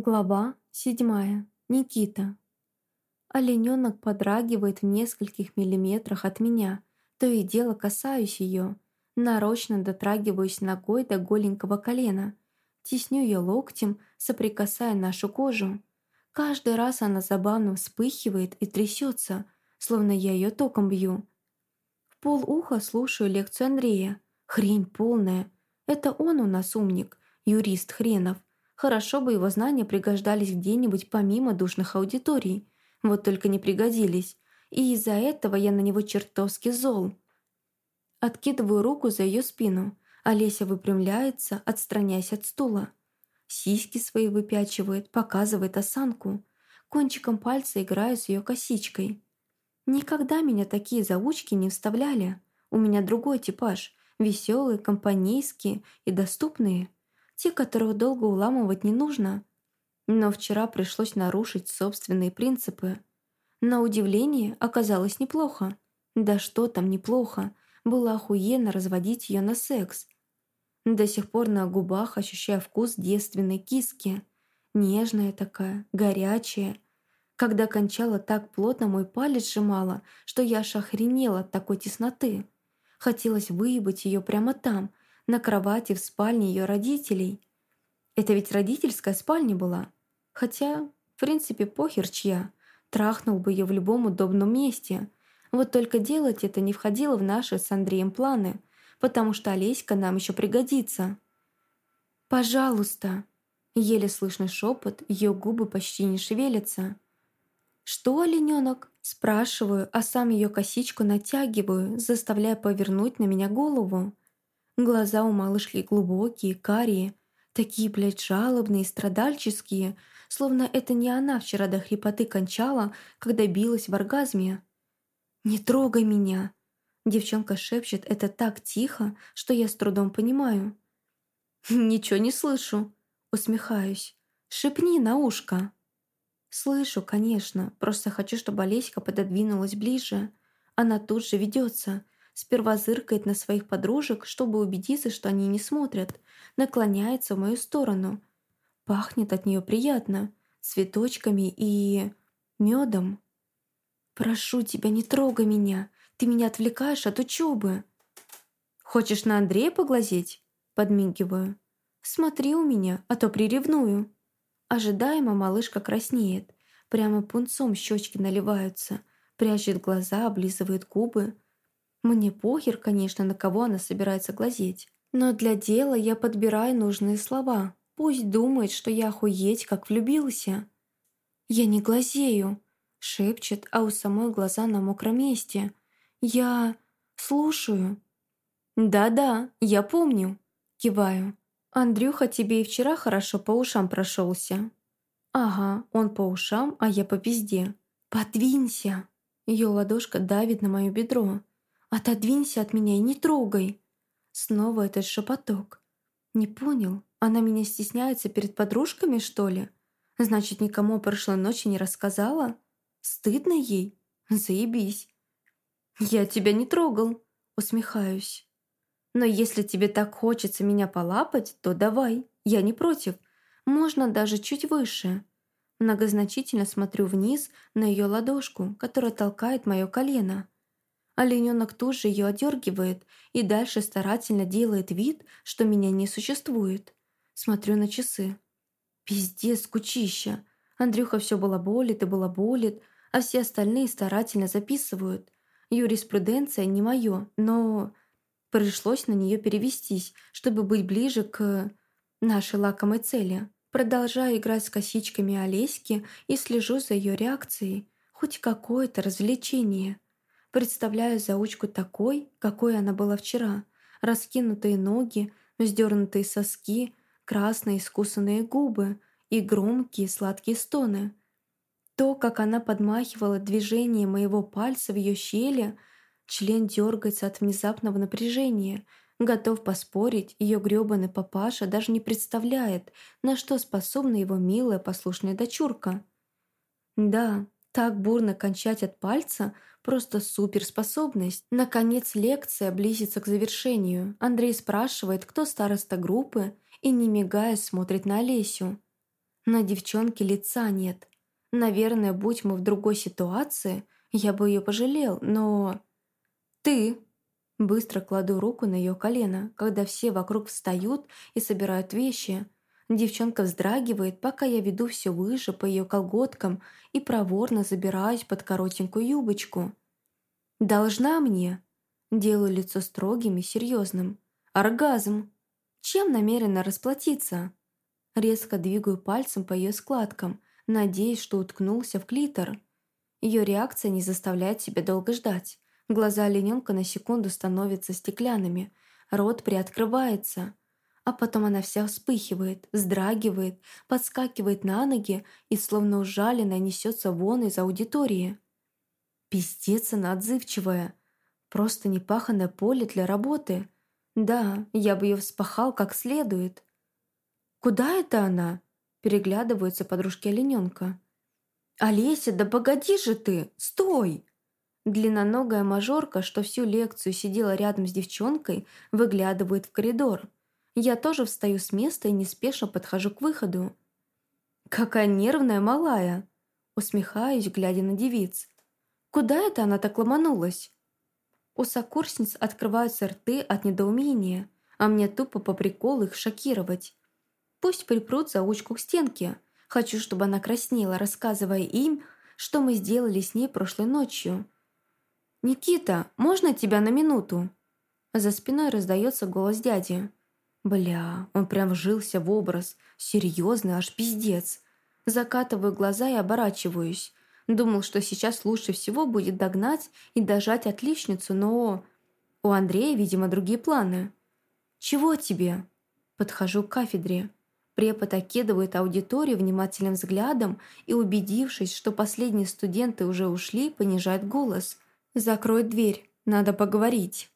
Глава седьмая. Никита. Олененок подрагивает в нескольких миллиметрах от меня. То и дело касаюсь ее. Нарочно дотрагиваюсь ногой до голенького колена. Тесню ее локтем, соприкасая нашу кожу. Каждый раз она забавно вспыхивает и трясется, словно я ее током бью. В полуха слушаю лекцию Андрея. Хрень полная. Это он у нас умник, юрист хренов. Хорошо бы его знания пригождались где-нибудь помимо душных аудиторий. Вот только не пригодились. И из-за этого я на него чертовски зол. Откидываю руку за ее спину. Олеся выпрямляется, отстраняясь от стула. Сиськи свои выпячивает, показывает осанку. Кончиком пальца играю с ее косичкой. Никогда меня такие заучки не вставляли. У меня другой типаж. Веселые, компанейские и доступные те, которых долго уламывать не нужно. Но вчера пришлось нарушить собственные принципы. На удивление оказалось неплохо. Да что там неплохо, было охуенно разводить ее на секс. До сих пор на губах ощущаю вкус девственной киски. Нежная такая, горячая. Когда кончала так плотно, мой палец сжимала, что я аж охренела от такой тесноты. Хотелось выебать ее прямо там, на кровати в спальне ее родителей. Это ведь родительская спальня была. Хотя, в принципе, похер чья. Трахнул бы ее в любом удобном месте. Вот только делать это не входило в наши с Андреем планы, потому что Олеська нам еще пригодится. «Пожалуйста!» Еле слышный шепот, ее губы почти не шевелятся. «Что, олененок?» Спрашиваю, а сам ее косичку натягиваю, заставляя повернуть на меня голову. Глаза у малышки глубокие, карие, такие, блядь, жалобные, страдальческие, словно это не она вчера до хрипоты кончала, когда билась в оргазме. «Не трогай меня!» Девчонка шепчет это так тихо, что я с трудом понимаю. «Ничего не слышу», усмехаюсь. «Шепни на ушко». Слышу, конечно, просто хочу, чтобы Олеська пододвинулась ближе. Она тут же ведется, Сперва зыркает на своих подружек, чтобы убедиться, что они не смотрят. Наклоняется в мою сторону. Пахнет от нее приятно. Цветочками и... медом. «Прошу тебя, не трогай меня. Ты меня отвлекаешь от учебы». «Хочешь на Андрея поглазеть?» Подмигиваю. «Смотри у меня, а то приревную». Ожидаемо малышка краснеет. Прямо пунцом щечки наливаются. Прячет глаза, облизывает губы. Мне похер, конечно, на кого она собирается глазеть. Но для дела я подбираю нужные слова. Пусть думает, что я охуеть, как влюбился. «Я не глазею», — шепчет, а у самой глаза на мокром месте. «Я... слушаю». «Да-да, я помню», — киваю. «Андрюха тебе и вчера хорошо по ушам прошелся». «Ага, он по ушам, а я по пизде». «Подвинься!» Ее ладошка давит на мое бедро. «Отодвинься от меня и не трогай!» Снова этот шепоток. «Не понял, она меня стесняется перед подружками, что ли? Значит, никому о прошлой ночи не рассказала? Стыдно ей? Заебись!» «Я тебя не трогал!» Усмехаюсь. «Но если тебе так хочется меня полапать, то давай, я не против. Можно даже чуть выше». Многозначительно смотрю вниз на ее ладошку, которая толкает мое колено. Олененок тут же ее одергивает и дальше старательно делает вид, что меня не существует. Смотрю на часы. Пиздец, кучища. Андрюха все балаболит и балаболит, а все остальные старательно записывают. Юриспруденция не мое, но пришлось на нее перевестись, чтобы быть ближе к нашей лакомой цели. Продолжаю играть с косичками Олеськи и слежу за ее реакцией. Хоть какое-то развлечение. Представляю заучку такой, какой она была вчера. Раскинутые ноги, вздернутые соски, красные искусанные губы и громкие сладкие стоны. То, как она подмахивала движение моего пальца в ее щели, член дергается от внезапного напряжения. Готов поспорить, ее грёбаный папаша даже не представляет, на что способна его милая послушная дочурка. Да, так бурно кончать от пальца – Просто суперспособность. Наконец лекция близится к завершению. Андрей спрашивает, кто староста группы, и не мигая смотрит на Олесю. На девчонке лица нет. Наверное, будь мы в другой ситуации, я бы ее пожалел, но... «Ты!» Быстро кладу руку на ее колено, когда все вокруг встают и собирают вещи. Девчонка вздрагивает, пока я веду все выше по ее колготкам и проворно забираюсь под коротенькую юбочку. «Должна мне?» Делаю лицо строгим и серьезным. «Оргазм!» Чем намерена расплатиться? Резко двигаю пальцем по ее складкам, надеясь, что уткнулся в клитор. Ее реакция не заставляет себя долго ждать. Глаза олененка на секунду становятся стеклянными, рот приоткрывается. А потом она вся вспыхивает, вздрагивает, подскакивает на ноги и словно ужаленная несется вон из аудитории. Пиздец она отзывчивая. Просто непаханное поле для работы. Да, я бы ее вспахал как следует. «Куда это она?» Переглядываются подружки олененка. «Олеся, да погоди же ты! Стой!» Длинноногая мажорка, что всю лекцию сидела рядом с девчонкой, выглядывает в коридор. Я тоже встаю с места и неспешно подхожу к выходу. «Какая нервная малая!» Усмехаюсь, глядя на девиц. «Куда это она так ломанулась?» У сокурсниц открываются рты от недоумения, а мне тупо по приколу их шокировать. Пусть припрут заучку к стенке. Хочу, чтобы она краснела, рассказывая им, что мы сделали с ней прошлой ночью. «Никита, можно тебя на минуту?» За спиной раздается голос дяди. Бля, он прям вжился в образ. Серьезный, аж пиздец. Закатываю глаза и оборачиваюсь. Думал, что сейчас лучше всего будет догнать и дожать отличницу, но... У Андрея, видимо, другие планы. «Чего тебе?» Подхожу к кафедре. Препод окидывает аудиторию внимательным взглядом и, убедившись, что последние студенты уже ушли, понижает голос. «Закрой дверь, надо поговорить».